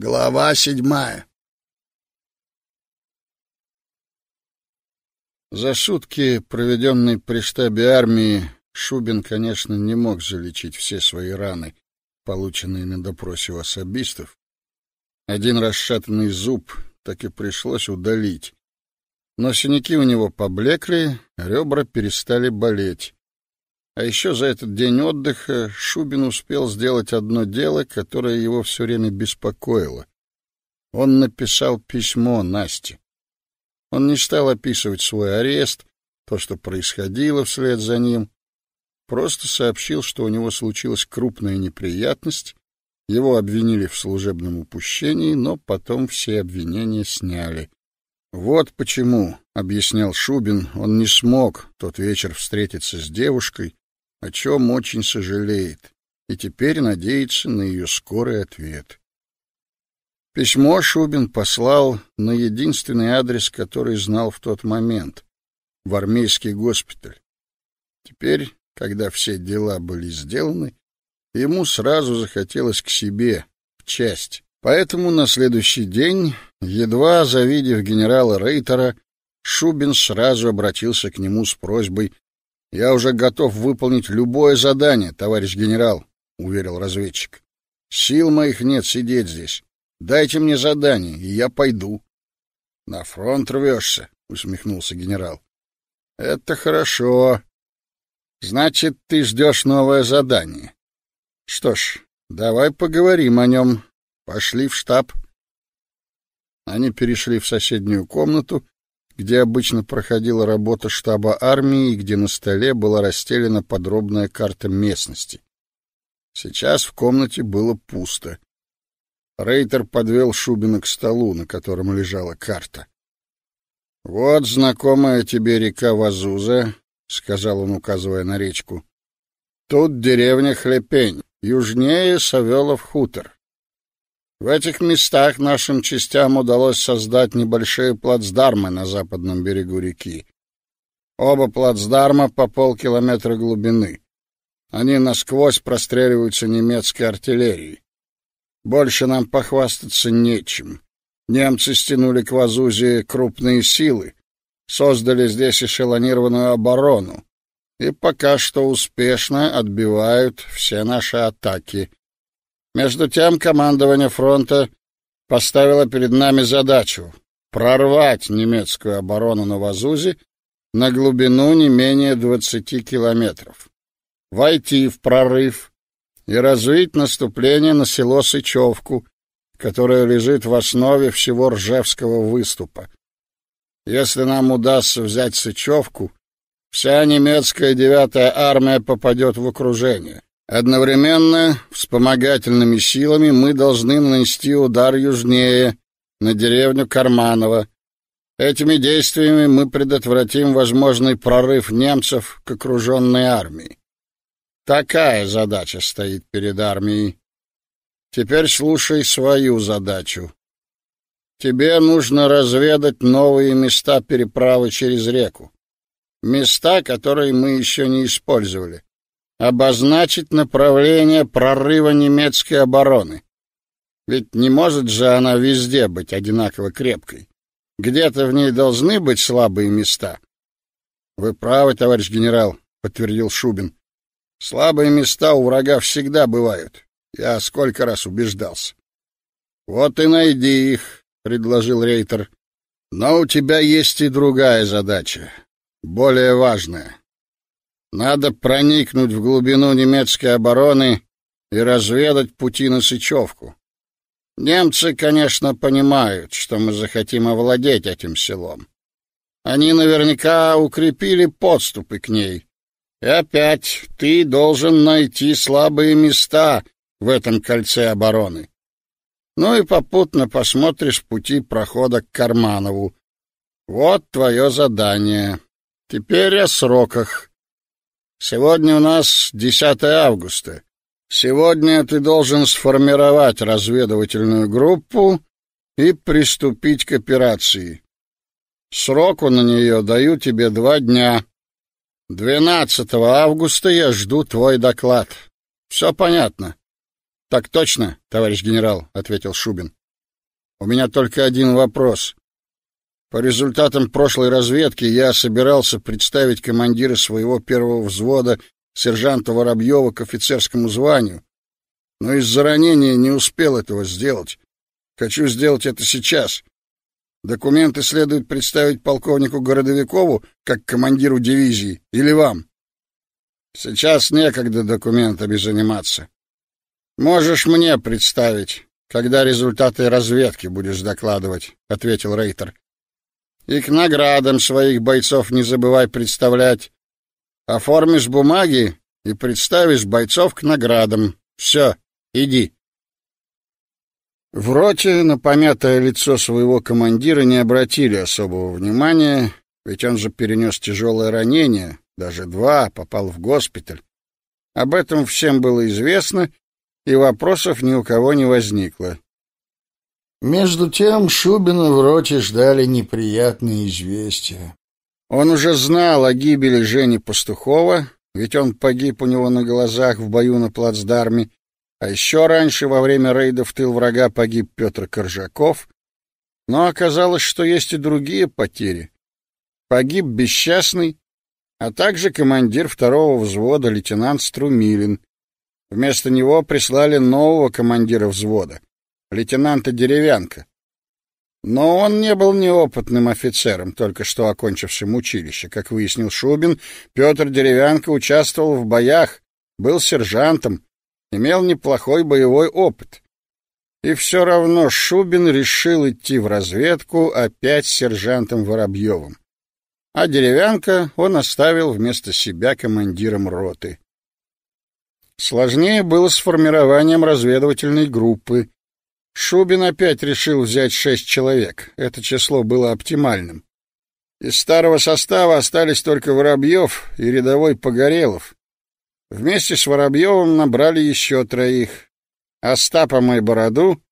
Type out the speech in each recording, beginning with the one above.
Глава седьмая. За сутки, проведенные при штабе армии, Шубин, конечно, не мог залечить все свои раны, полученные на допросе у особистов. Один расшатанный зуб так и пришлось удалить. Но синяки у него поблекли, ребра перестали болеть. А еще за этот день отдыха Шубин успел сделать одно дело, которое его все время беспокоило. Он написал письмо Насте. Он не стал описывать свой арест, то, что происходило вслед за ним, просто сообщил, что у него случилась крупная неприятность, его обвинили в служебном упущении, но потом все обвинения сняли. Вот почему, объяснял Шубин, он не смог тот вечер встретиться с девушкой, о чем очень сожалеет, и теперь надеется на ее скорый ответ. Письмо Шубин послал на единственный адрес, который знал в тот момент в армейский госпиталь. Теперь, когда все дела были сделаны, ему сразу захотелось к себе, в часть. Поэтому на следующий день, едва завидев генерала Рейтера, Шубин сразу обратился к нему с просьбой я уже готов выполнить любое задание, товарищ генерал, уверил разведчик. Сил моих нет сидеть здесь. Дайте мне задание, и я пойду. На фронт рвешься, усмехнулся генерал. Это хорошо. Значит, ты ждешь новое задание. Что ж, давай поговорим о нем. Пошли в штаб. Они перешли в соседнюю комнату где обычно проходила работа штаба армии и где на столе была расстелена подробная карта местности. Сейчас в комнате было пусто. Рейтер подвел Шубина к столу, на котором лежала карта. Вот знакомая тебе река Вазуза, сказал он, указывая на речку. Тут деревня Хлепень, южнее Савелов хутор. В этих местах нашим частям удалось создать небольшие плацдармы на западном берегу реки. Оба плацдарма по полкилометра глубины. Они насквозь простреливаются немецкой артиллерией. Больше нам похвастаться нечем. Немцы стянули к Вазузе крупные силы, создали здесь эшелонированную оборону и пока что успешно отбивают все наши атаки. Между тем командование фронта поставило перед нами задачу прорвать немецкую оборону на Вазузе на глубину не менее 20 километров, войти в прорыв и развить наступление на село Сычевку, которое лежит в основе всего Ржевского выступа. Если нам удастся взять Сычевку, вся немецкая девятая армия попадет в окружение. Одновременно вспомогательными силами мы должны нанести удар южнее, на деревню Карманово. Этими действиями мы предотвратим возможный прорыв немцев к окруженной армии. Такая задача стоит перед армией. Теперь слушай свою задачу. Тебе нужно разведать новые места переправы через реку. Места, которые мы еще не использовали обозначить направление прорыва немецкой обороны. Ведь не может же она везде быть одинаково крепкой. Где-то в ней должны быть слабые места. Вы правы, товарищ генерал, подтвердил Шубин. Слабые места у врага всегда бывают. Я сколько раз убеждался. Вот и найди их, предложил Рейтер. Но у тебя есть и другая задача, более важная. Надо проникнуть в глубину немецкой обороны и разведать пути на Сычевку. Немцы, конечно, понимают, что мы захотим овладеть этим селом. Они наверняка укрепили подступы к ней. И опять ты должен найти слабые места в этом кольце обороны. Ну и попутно посмотришь пути прохода к Карманову. Вот твое задание. Теперь о сроках. Сегодня у нас 10 августа. Сегодня ты должен сформировать разведывательную группу и приступить к операции. Сроку на нее даю тебе два дня. 12 августа я жду твой доклад. Все понятно. Так точно, товарищ генерал, ответил Шубин. У меня только один вопрос. По результатам прошлой разведки я собирался представить командира своего первого взвода сержанта Воробьева к офицерскому званию, но из-за ранения не успел этого сделать. Хочу сделать это сейчас. Документы следует представить полковнику Городовикову как командиру дивизии или вам. Сейчас некогда документами заниматься. Можешь мне представить, когда результаты разведки будешь докладывать, ответил Рейтер. И к наградам своих бойцов не забывай представлять. Оформишь бумаги и представишь бойцов к наградам. Все, иди. В роте на помятое лицо своего командира не обратили особого внимания, ведь он же перенес тяжелое ранение, даже два, попал в госпиталь. Об этом всем было известно, и вопросов ни у кого не возникло. Между тем Шубина в роте ждали неприятные известия. Он уже знал о гибели Жени Пастухова, ведь он погиб у него на глазах в бою на плацдарме, а еще раньше во время рейда в тыл врага погиб Петр Коржаков, но оказалось, что есть и другие потери. Погиб бесчастный, а также командир второго взвода лейтенант Струмилин. Вместо него прислали нового командира взвода лейтенанта Деревянка. Но он не был неопытным офицером, только что окончившим училище. Как выяснил Шубин, Петр Деревянко участвовал в боях, был сержантом, имел неплохой боевой опыт. И все равно Шубин решил идти в разведку опять с сержантом Воробьевым. А Деревянко он оставил вместо себя командиром роты. Сложнее было с формированием разведывательной группы. Шубин опять решил взять шесть человек. Это число было оптимальным. Из старого состава остались только Воробьев и рядовой Погорелов. Вместе с Воробьевым набрали еще троих. Остапа Майбороду,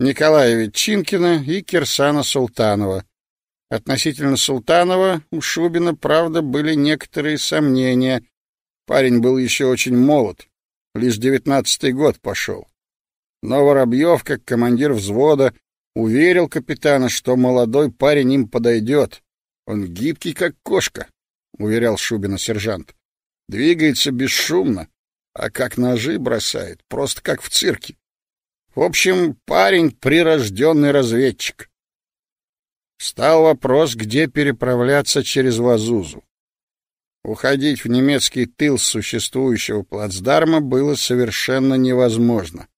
Николая Ветчинкина и Кирсана Султанова. Относительно Султанова у Шубина, правда, были некоторые сомнения. Парень был еще очень молод, лишь девятнадцатый год пошел. Но Воробьев, как командир взвода, уверил капитана, что молодой парень им подойдет. Он гибкий, как кошка, — уверял Шубина сержант. Двигается бесшумно, а как ножи бросает, просто как в цирке. В общем, парень — прирожденный разведчик. Стал вопрос, где переправляться через Вазузу. Уходить в немецкий тыл с существующего плацдарма было совершенно невозможно.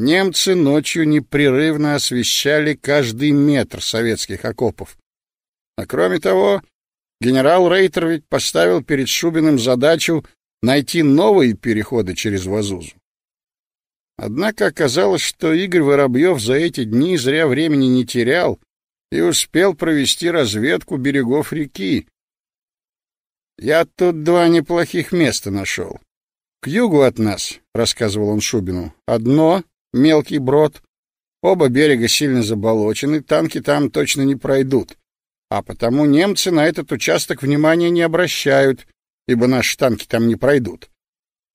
Немцы ночью непрерывно освещали каждый метр советских окопов. А кроме того, генерал Рейтер ведь поставил перед Шубиным задачу найти новые переходы через Вазузу. Однако оказалось, что Игорь Воробьев за эти дни зря времени не терял и успел провести разведку берегов реки. «Я тут два неплохих места нашел. К югу от нас, — рассказывал он Шубину, — одно мелкий брод. Оба берега сильно заболочены, танки там точно не пройдут. А потому немцы на этот участок внимания не обращают, ибо наши танки там не пройдут.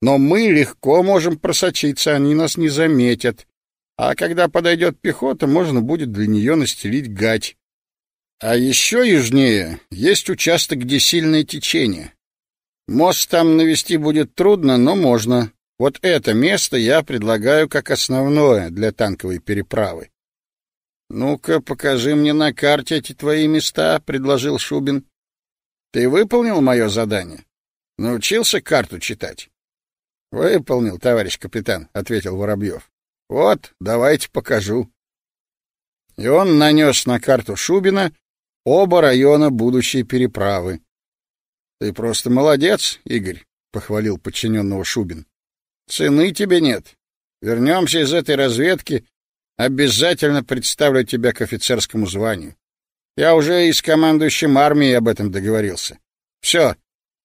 Но мы легко можем просочиться, они нас не заметят. А когда подойдет пехота, можно будет для нее настелить гать. А еще южнее есть участок, где сильное течение. Мост там навести будет трудно, но можно. Вот это место я предлагаю как основное для танковой переправы. Ну-ка, покажи мне на карте эти твои места, предложил Шубин. Ты выполнил мое задание? Научился карту читать? Выполнил, товарищ капитан, ответил Воробьев. Вот, давайте покажу. И он нанес на карту Шубина оба района будущей переправы. Ты просто молодец, Игорь, похвалил подчиненного Шубин. Цены тебе нет. Вернемся из этой разведки, обязательно представлю тебя к офицерскому званию. Я уже и с командующим армией об этом договорился. Все,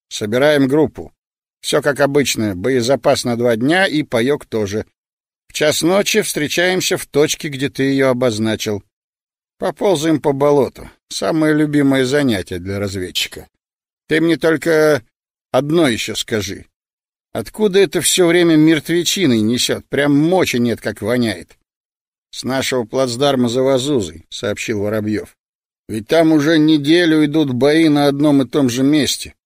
собираем группу. Все как обычно, боезапас на два дня и паёк тоже. В час ночи встречаемся в точке, где ты ее обозначил. Поползаем по болоту. Самое любимое занятие для разведчика. Ты мне только одно еще скажи. Откуда это все время мертвечиной несет? Прям мочи нет, как воняет. С нашего плацдарма за Вазузой, сообщил Воробьев. Ведь там уже неделю идут бои на одном и том же месте.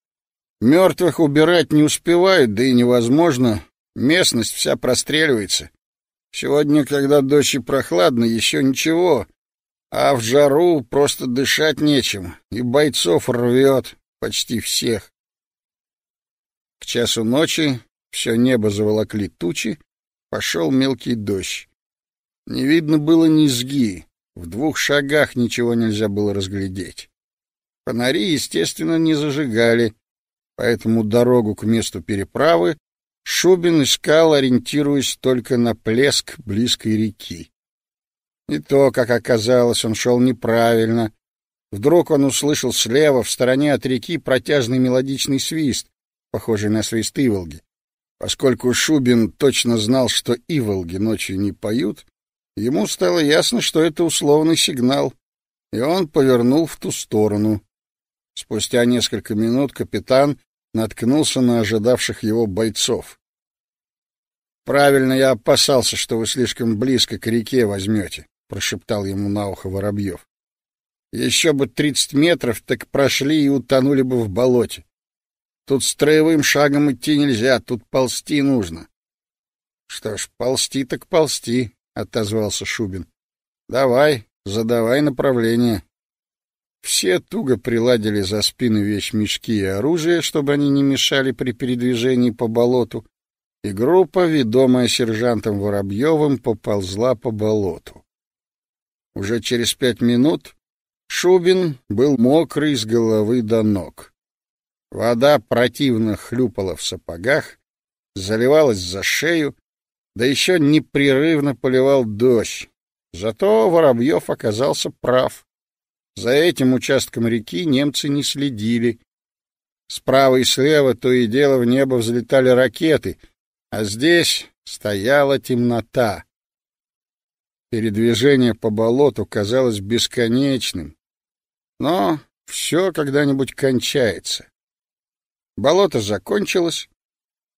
Мертвых убирать не успевают, да и невозможно. Местность вся простреливается. Сегодня, когда дождь и прохладно, еще ничего, а в жару просто дышать нечем, и бойцов рвет почти всех. К часу ночи все небо заволокли тучи, пошел мелкий дождь. Не видно было низги, в двух шагах ничего нельзя было разглядеть. Фонари, естественно, не зажигали, поэтому дорогу к месту переправы Шубин искал, ориентируясь только на плеск близкой реки. И то, как оказалось, он шел неправильно. Вдруг он услышал слева, в стороне от реки, протяжный мелодичный свист, похожий на свист иволги. Поскольку Шубин точно знал, что иволги ночью не поют, ему стало ясно, что это условный сигнал, и он повернул в ту сторону. Спустя несколько минут капитан наткнулся на ожидавших его бойцов. «Правильно я опасался, что вы слишком близко к реке возьмете», — прошептал ему на ухо Воробьев. «Еще бы тридцать метров, так прошли и утонули бы в болоте. Тут строевым шагом идти нельзя, тут ползти нужно». «Что ж, ползти так ползти», — отозвался Шубин. «Давай, задавай направление». Все туго приладили за спины вещмешки и оружие, чтобы они не мешали при передвижении по болоту, и группа, ведомая сержантом Воробьевым, поползла по болоту. Уже через пять минут Шубин был мокрый с головы до ног. Вода противно хлюпала в сапогах, заливалась за шею, да еще непрерывно поливал дождь. Зато Воробьев оказался прав. За этим участком реки немцы не следили. Справа и слева то и дело в небо взлетали ракеты, а здесь стояла темнота. Передвижение по болоту казалось бесконечным, но все когда-нибудь кончается. Болото закончилось,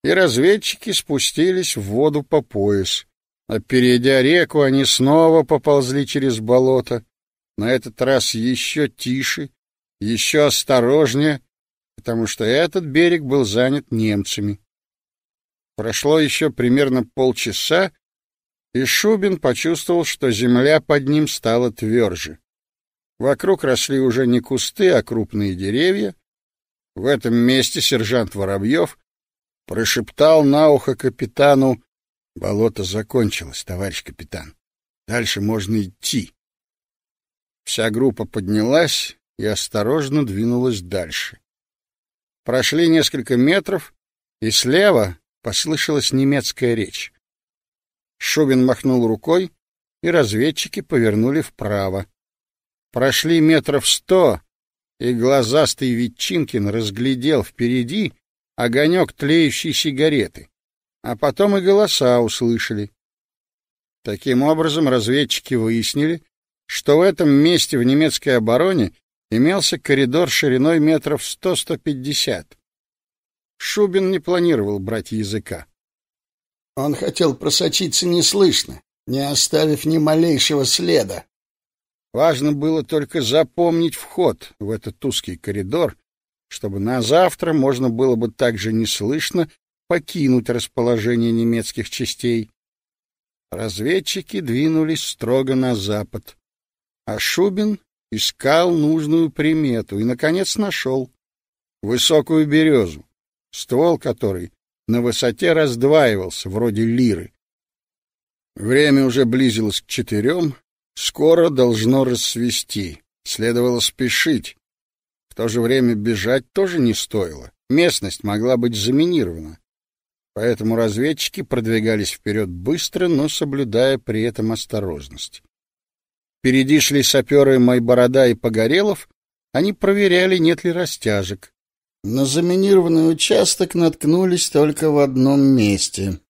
и разведчики спустились в воду по пояс. А перейдя реку, они снова поползли через болото на этот раз еще тише, еще осторожнее, потому что этот берег был занят немцами. Прошло еще примерно полчаса, и Шубин почувствовал, что земля под ним стала тверже. Вокруг росли уже не кусты, а крупные деревья. В этом месте сержант Воробьев прошептал на ухо капитану, «Болото закончилось, товарищ капитан. Дальше можно идти». Вся группа поднялась и осторожно двинулась дальше. Прошли несколько метров, и слева послышалась немецкая речь. Шубин махнул рукой, и разведчики повернули вправо. Прошли метров сто, и глазастый Ветчинкин разглядел впереди огонек тлеющей сигареты, а потом и голоса услышали. Таким образом, разведчики выяснили, что в этом месте в немецкой обороне имелся коридор шириной метров сто-сто пятьдесят. Шубин не планировал брать языка. Он хотел просочиться неслышно, не оставив ни малейшего следа. Важно было только запомнить вход в этот узкий коридор, чтобы на завтра можно было бы также неслышно покинуть расположение немецких частей. Разведчики двинулись строго на запад. А Шубин искал нужную примету и, наконец, нашел высокую березу, ствол которой на высоте раздваивался, вроде лиры. Время уже близилось к четырем, скоро должно рассвести, следовало спешить. В то же время бежать тоже не стоило, местность могла быть заминирована. Поэтому разведчики продвигались вперед быстро, но соблюдая при этом осторожность. Впереди шли саперы Майборода и Погорелов. Они проверяли, нет ли растяжек. На заминированный участок наткнулись только в одном месте.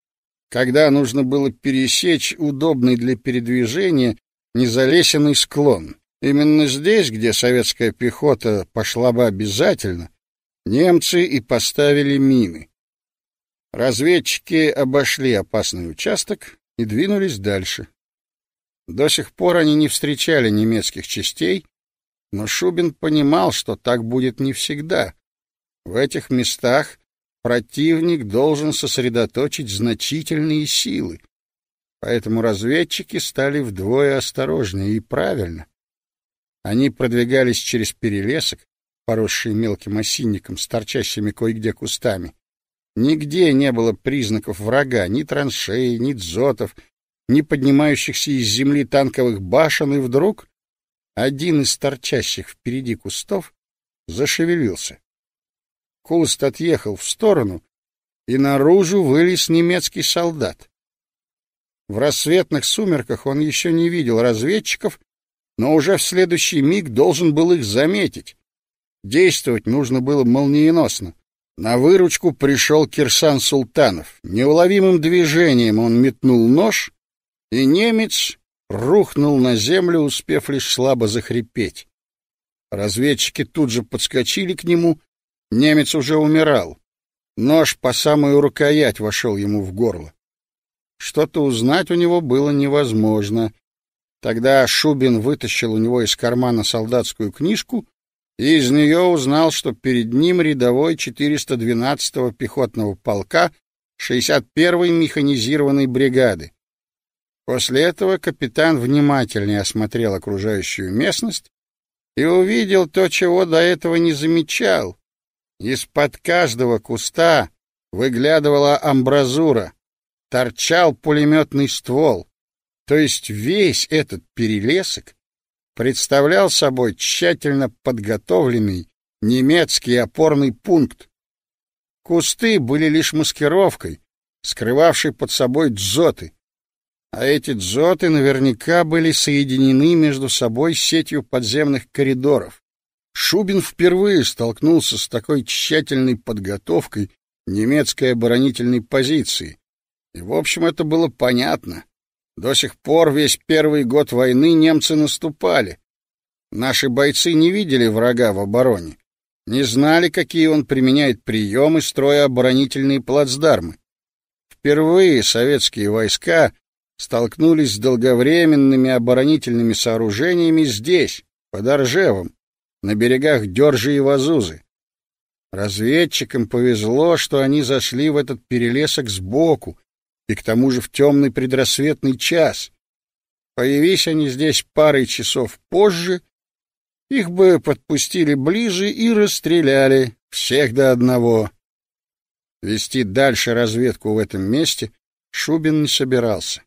Когда нужно было пересечь удобный для передвижения незалесенный склон. Именно здесь, где советская пехота пошла бы обязательно, немцы и поставили мины. Разведчики обошли опасный участок и двинулись дальше. До сих пор они не встречали немецких частей, но Шубин понимал, что так будет не всегда. В этих местах противник должен сосредоточить значительные силы. Поэтому разведчики стали вдвое осторожнее и правильно. Они продвигались через перелесок, поросший мелким осинником с торчащими кое-где кустами. Нигде не было признаков врага, ни траншеи, ни дзотов, ни поднимающихся из земли танковых башен, и вдруг один из торчащих впереди кустов зашевелился. Куст отъехал в сторону, и наружу вылез немецкий солдат. В рассветных сумерках он еще не видел разведчиков, но уже в следующий миг должен был их заметить. Действовать нужно было молниеносно. На выручку пришел Кирсан Султанов. Неуловимым движением он метнул нож, и немец рухнул на землю, успев лишь слабо захрипеть. Разведчики тут же подскочили к нему. Немец уже умирал. Нож по самую рукоять вошел ему в горло. Что-то узнать у него было невозможно. Тогда Шубин вытащил у него из кармана солдатскую книжку и из нее узнал, что перед ним рядовой 412-го пехотного полка 61-й механизированной бригады. После этого капитан внимательнее осмотрел окружающую местность и увидел то, чего до этого не замечал. Из-под каждого куста выглядывала амбразура, торчал пулеметный ствол. То есть весь этот перелесок представлял собой тщательно подготовленный немецкий опорный пункт. Кусты были лишь маскировкой, скрывавшей под собой дзоты, а эти дзоты наверняка были соединены между собой сетью подземных коридоров. Шубин впервые столкнулся с такой тщательной подготовкой немецкой оборонительной позиции. И, в общем, это было понятно. До сих пор весь первый год войны немцы наступали. Наши бойцы не видели врага в обороне, не знали, какие он применяет приемы, строя оборонительные плацдармы. Впервые советские войска столкнулись с долговременными оборонительными сооружениями здесь, под Оржевом, на берегах Дёржи и Вазузы. Разведчикам повезло, что они зашли в этот перелесок сбоку, и к тому же в темный предрассветный час. Появись они здесь парой часов позже, их бы подпустили ближе и расстреляли всех до одного. Вести дальше разведку в этом месте Шубин не собирался.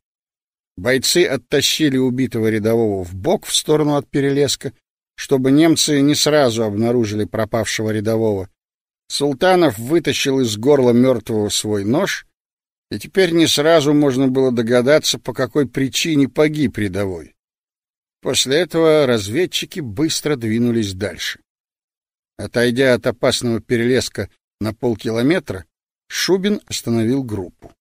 Бойцы оттащили убитого рядового в бок в сторону от перелеска, чтобы немцы не сразу обнаружили пропавшего рядового. Султанов вытащил из горла мертвого свой нож и теперь не сразу можно было догадаться, по какой причине погиб рядовой. После этого разведчики быстро двинулись дальше. Отойдя от опасного перелеска на полкилометра, Шубин остановил группу.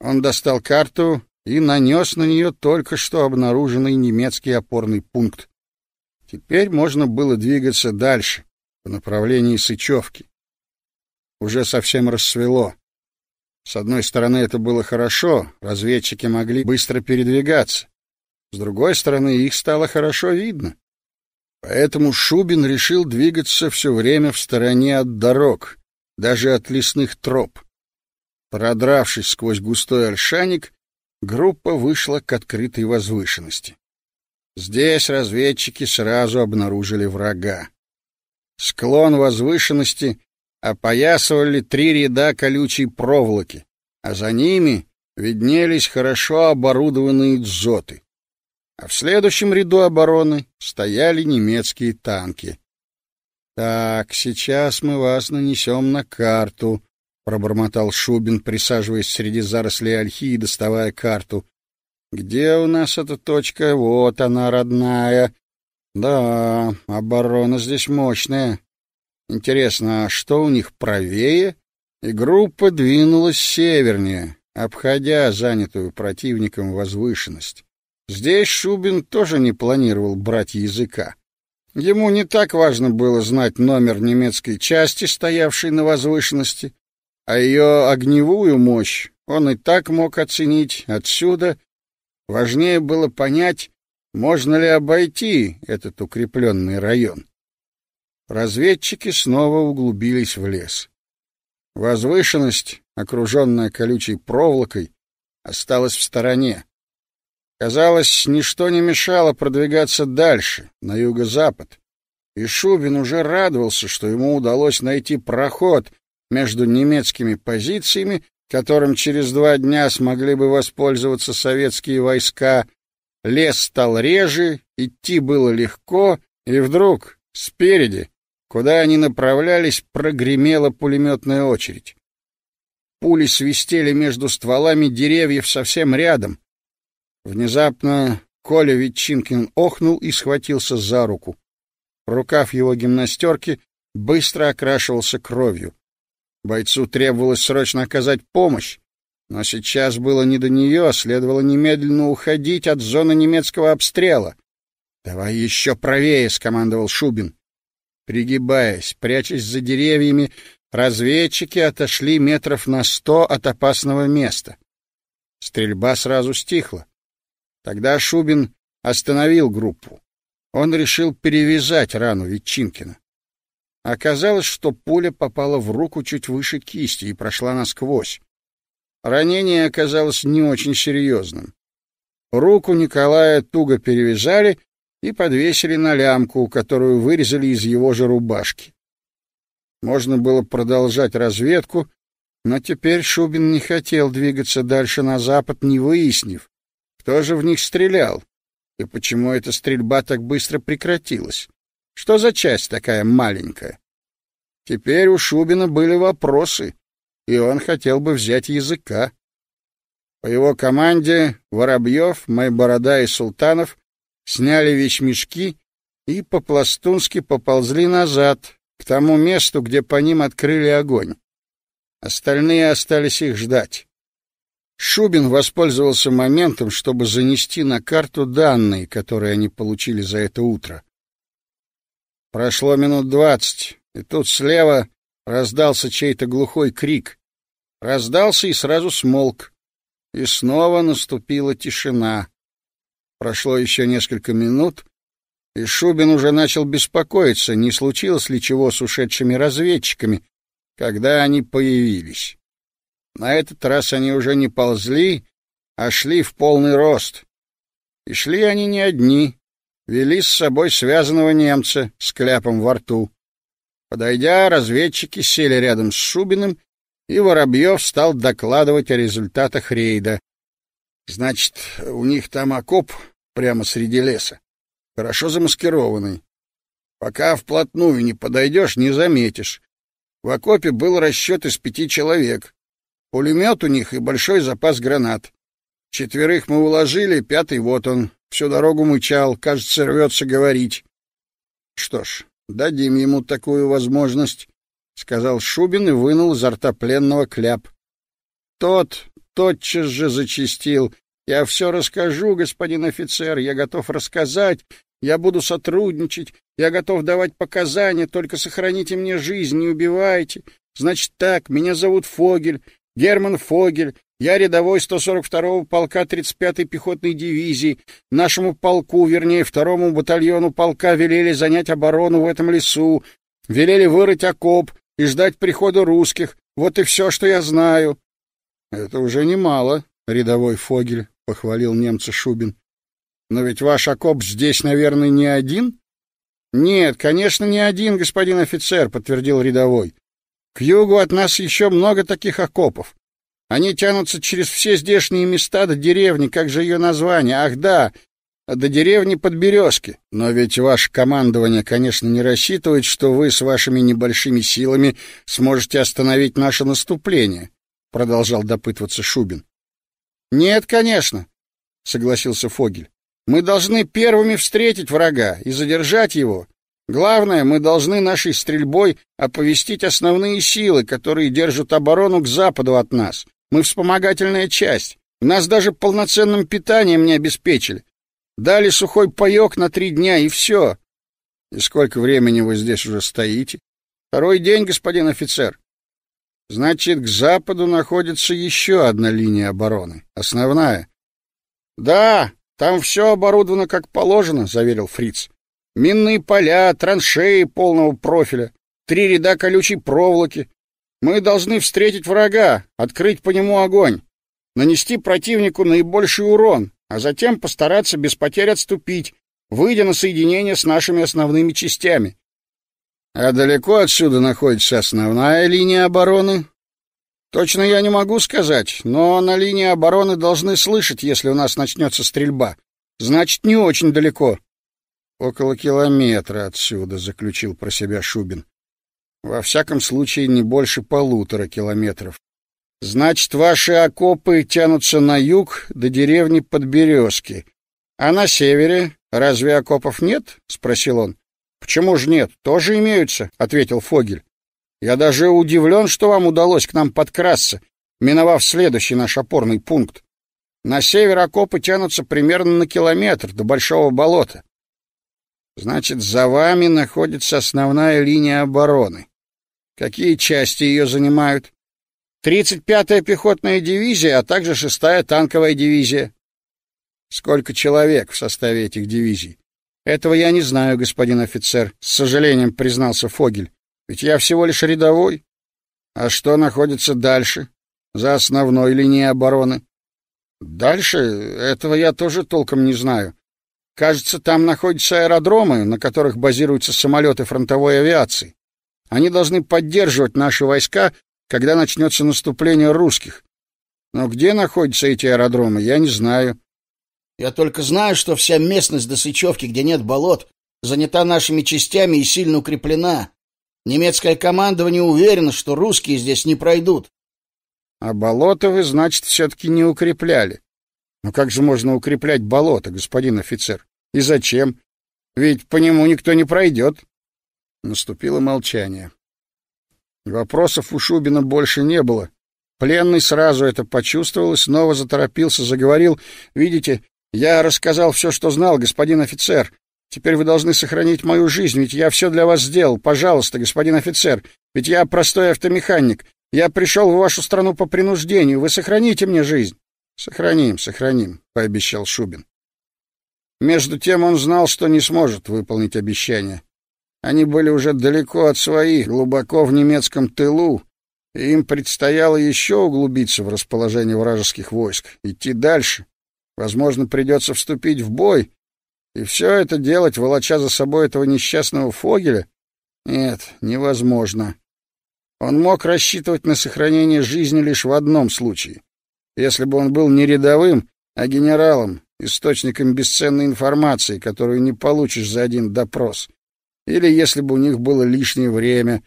Он достал карту и нанес на нее только что обнаруженный немецкий опорный пункт. Теперь можно было двигаться дальше, по направлению Сычевки. Уже совсем рассвело. С одной стороны, это было хорошо, разведчики могли быстро передвигаться. С другой стороны, их стало хорошо видно. Поэтому Шубин решил двигаться все время в стороне от дорог, даже от лесных троп. Продравшись сквозь густой ольшаник, группа вышла к открытой возвышенности. Здесь разведчики сразу обнаружили врага. Склон возвышенности опоясывали три ряда колючей проволоки, а за ними виднелись хорошо оборудованные дзоты. А в следующем ряду обороны стояли немецкие танки. «Так, сейчас мы вас нанесем на карту», — пробормотал Шубин, присаживаясь среди зарослей ольхи и доставая карту. «Где у нас эта точка? Вот она, родная. Да, оборона здесь мощная. Интересно, а что у них правее? И группа двинулась севернее, обходя занятую противником возвышенность. Здесь Шубин тоже не планировал брать языка. Ему не так важно было знать номер немецкой части, стоявшей на возвышенности, а ее огневую мощь он и так мог оценить отсюда Важнее было понять, можно ли обойти этот укрепленный район. Разведчики снова углубились в лес. Возвышенность, окруженная колючей проволокой, осталась в стороне. Казалось, ничто не мешало продвигаться дальше, на юго-запад. И Шубин уже радовался, что ему удалось найти проход между немецкими позициями, которым через два дня смогли бы воспользоваться советские войска. Лес стал реже, идти было легко, и вдруг спереди, куда они направлялись, прогремела пулеметная очередь. Пули свистели между стволами деревьев совсем рядом. Внезапно Коля Ветчинкин охнул и схватился за руку. Рукав его гимнастерки быстро окрашивался кровью. Бойцу требовалось срочно оказать помощь, но сейчас было не до нее, следовало немедленно уходить от зоны немецкого обстрела. «Давай еще правее!» — скомандовал Шубин. Пригибаясь, прячась за деревьями, разведчики отошли метров на сто от опасного места. Стрельба сразу стихла. Тогда Шубин остановил группу. Он решил перевязать рану Ветчинкина. Оказалось, что пуля попала в руку чуть выше кисти и прошла насквозь. Ранение оказалось не очень серьезным. Руку Николая туго перевязали и подвесили на лямку, которую вырезали из его же рубашки. Можно было продолжать разведку, но теперь Шубин не хотел двигаться дальше на запад, не выяснив, кто же в них стрелял? И почему эта стрельба так быстро прекратилась? Что за часть такая маленькая? Теперь у Шубина были вопросы, и он хотел бы взять языка. По его команде Воробьев, Майборода и Султанов сняли вещмешки и по-пластунски поползли назад, к тому месту, где по ним открыли огонь. Остальные остались их ждать. Шубин воспользовался моментом, чтобы занести на карту данные, которые они получили за это утро. Прошло минут двадцать, и тут слева раздался чей-то глухой крик. Раздался и сразу смолк. И снова наступила тишина. Прошло еще несколько минут, и Шубин уже начал беспокоиться, не случилось ли чего с ушедшими разведчиками, когда они появились. На этот раз они уже не ползли, а шли в полный рост. И шли они не одни, вели с собой связанного немца с кляпом во рту. Подойдя, разведчики сели рядом с Шубиным, и Воробьев стал докладывать о результатах рейда. Значит, у них там окоп прямо среди леса, хорошо замаскированный. Пока вплотную не подойдешь, не заметишь. В окопе был расчет из пяти человек. Пулемет у них и большой запас гранат. Четверых мы уложили, пятый вот он. Всю дорогу мычал, кажется, рвется говорить. Что ж, дадим ему такую возможность, — сказал Шубин и вынул изо рта пленного кляп. Тот тотчас же зачистил. Я все расскажу, господин офицер, я готов рассказать, я буду сотрудничать, я готов давать показания, только сохраните мне жизнь, не убивайте. Значит так, меня зовут Фогель, Герман Фогель, я рядовой 142-го полка 35-й пехотной дивизии. Нашему полку, вернее, второму батальону полка велели занять оборону в этом лесу, велели вырыть окоп и ждать прихода русских. Вот и все, что я знаю. — Это уже немало, рядовой Фогель, — похвалил немца Шубин. — Но ведь ваш окоп здесь, наверное, не один? — Нет, конечно, не один, господин офицер, — подтвердил рядовой. К югу от нас еще много таких окопов. Они тянутся через все здешние места до деревни, как же ее название? Ах, да, до деревни Подберезки. Но ведь ваше командование, конечно, не рассчитывает, что вы с вашими небольшими силами сможете остановить наше наступление, — продолжал допытываться Шубин. — Нет, конечно, — согласился Фогель. — Мы должны первыми встретить врага и задержать его, Главное, мы должны нашей стрельбой оповестить основные силы, которые держат оборону к западу от нас. Мы вспомогательная часть. Нас даже полноценным питанием не обеспечили. Дали сухой паёк на три дня, и все. И сколько времени вы здесь уже стоите? Второй день, господин офицер. Значит, к западу находится еще одна линия обороны, основная. Да, там все оборудовано как положено, заверил Фриц. Минные поля, траншеи полного профиля, три ряда колючей проволоки. Мы должны встретить врага, открыть по нему огонь, нанести противнику наибольший урон, а затем постараться без потерь отступить, выйдя на соединение с нашими основными частями. А далеко отсюда находится основная линия обороны? Точно я не могу сказать, но на линии обороны должны слышать, если у нас начнется стрельба. Значит, не очень далеко. Около километра отсюда, заключил про себя Шубин. Во всяком случае, не больше полутора километров. Значит, ваши окопы тянутся на юг до деревни Подберезки. А на севере разве окопов нет? спросил он. Почему же нет? Тоже имеются, ответил Фогель. Я даже удивлен, что вам удалось к нам подкрасться, миновав следующий наш опорный пункт. На север окопы тянутся примерно на километр до большого болота. Значит, за вами находится основная линия обороны. Какие части ее занимают? 35-я пехотная дивизия, а также 6-я танковая дивизия. Сколько человек в составе этих дивизий? Этого я не знаю, господин офицер, с сожалением признался Фогель. Ведь я всего лишь рядовой. А что находится дальше, за основной линией обороны? Дальше этого я тоже толком не знаю. Кажется, там находятся аэродромы, на которых базируются самолеты фронтовой авиации. Они должны поддерживать наши войска, когда начнется наступление русских. Но где находятся эти аэродромы, я не знаю. Я только знаю, что вся местность до Сычевки, где нет болот, занята нашими частями и сильно укреплена. Немецкое командование уверено, что русские здесь не пройдут. А болото вы, значит, все-таки не укрепляли. Но как же можно укреплять болото, господин офицер? И зачем? Ведь по нему никто не пройдет. Наступило молчание. Вопросов у Шубина больше не было. Пленный сразу это почувствовал и снова заторопился, заговорил. «Видите, я рассказал все, что знал, господин офицер. Теперь вы должны сохранить мою жизнь, ведь я все для вас сделал. Пожалуйста, господин офицер, ведь я простой автомеханик. Я пришел в вашу страну по принуждению. Вы сохраните мне жизнь». «Сохраним, сохраним», — пообещал Шубин. Между тем он знал, что не сможет выполнить обещание. Они были уже далеко от своих, глубоко в немецком тылу, и им предстояло еще углубиться в расположение вражеских войск, идти дальше. Возможно, придется вступить в бой, и все это делать, волоча за собой этого несчастного Фогеля? Нет, невозможно. Он мог рассчитывать на сохранение жизни лишь в одном случае. Если бы он был не рядовым, а генералом, источником бесценной информации, которую не получишь за один допрос. Или если бы у них было лишнее время,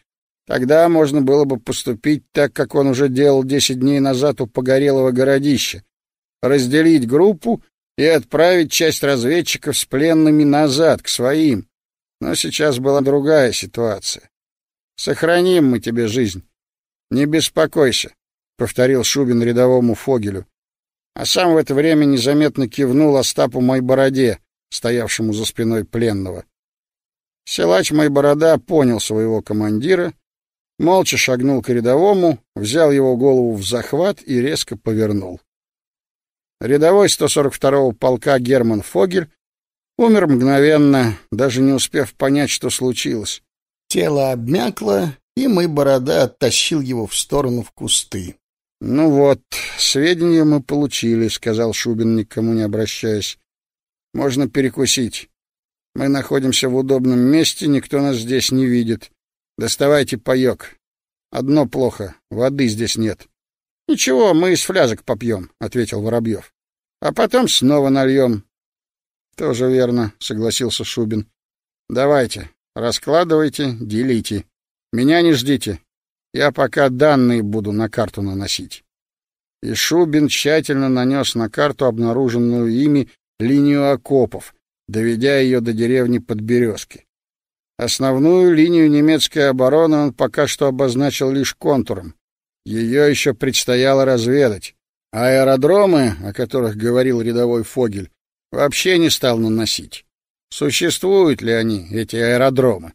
тогда можно было бы поступить так, как он уже делал десять дней назад у Погорелого городища. Разделить группу и отправить часть разведчиков с пленными назад, к своим. Но сейчас была другая ситуация. «Сохраним мы тебе жизнь. Не беспокойся», — повторил Шубин рядовому Фогелю а сам в это время незаметно кивнул Остапу Майбороде, стоявшему за спиной пленного. Силач Майборода понял своего командира, молча шагнул к рядовому, взял его голову в захват и резко повернул. Рядовой 142-го полка Герман Фогель умер мгновенно, даже не успев понять, что случилось. Тело обмякло, и Майборода оттащил его в сторону в кусты. Ну вот, сведения мы получили, сказал Шубин, никому не обращаясь. Можно перекусить. Мы находимся в удобном месте, никто нас здесь не видит. Доставайте паёк. Одно плохо, воды здесь нет. Ничего, мы из фляжек попьем, ответил Воробьев. А потом снова нальем. Тоже верно, согласился Шубин. Давайте, раскладывайте, делите. Меня не ждите. Я пока данные буду на карту наносить. И Шубин тщательно нанес на карту обнаруженную ими линию окопов, доведя ее до деревни Подберезки. Основную линию немецкой обороны он пока что обозначил лишь контуром. Ее еще предстояло разведать. А аэродромы, о которых говорил рядовой Фогель, вообще не стал наносить. Существуют ли они, эти аэродромы?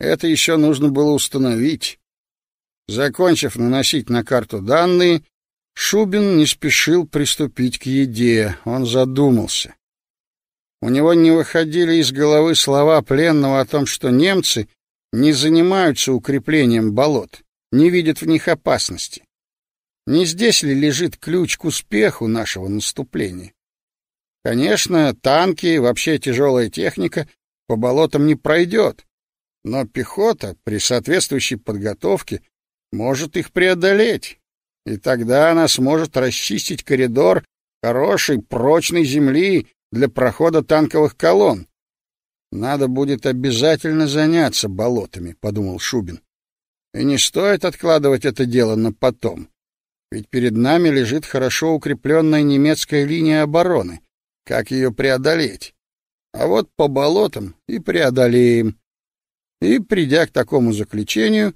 Это еще нужно было установить. Закончив наносить на карту данные, Шубин не спешил приступить к еде, он задумался. У него не выходили из головы слова пленного о том, что немцы не занимаются укреплением болот, не видят в них опасности. Не здесь ли лежит ключ к успеху нашего наступления? Конечно, танки и вообще тяжелая техника по болотам не пройдет, но пехота при соответствующей подготовке может их преодолеть, и тогда она сможет расчистить коридор хорошей прочной земли для прохода танковых колонн. Надо будет обязательно заняться болотами, подумал Шубин. И не стоит откладывать это дело на потом. Ведь перед нами лежит хорошо укрепленная немецкая линия обороны. Как ее преодолеть? А вот по болотам и преодолеем. И, придя к такому заключению,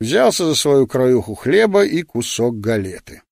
взялся за свою краюху хлеба и кусок галеты.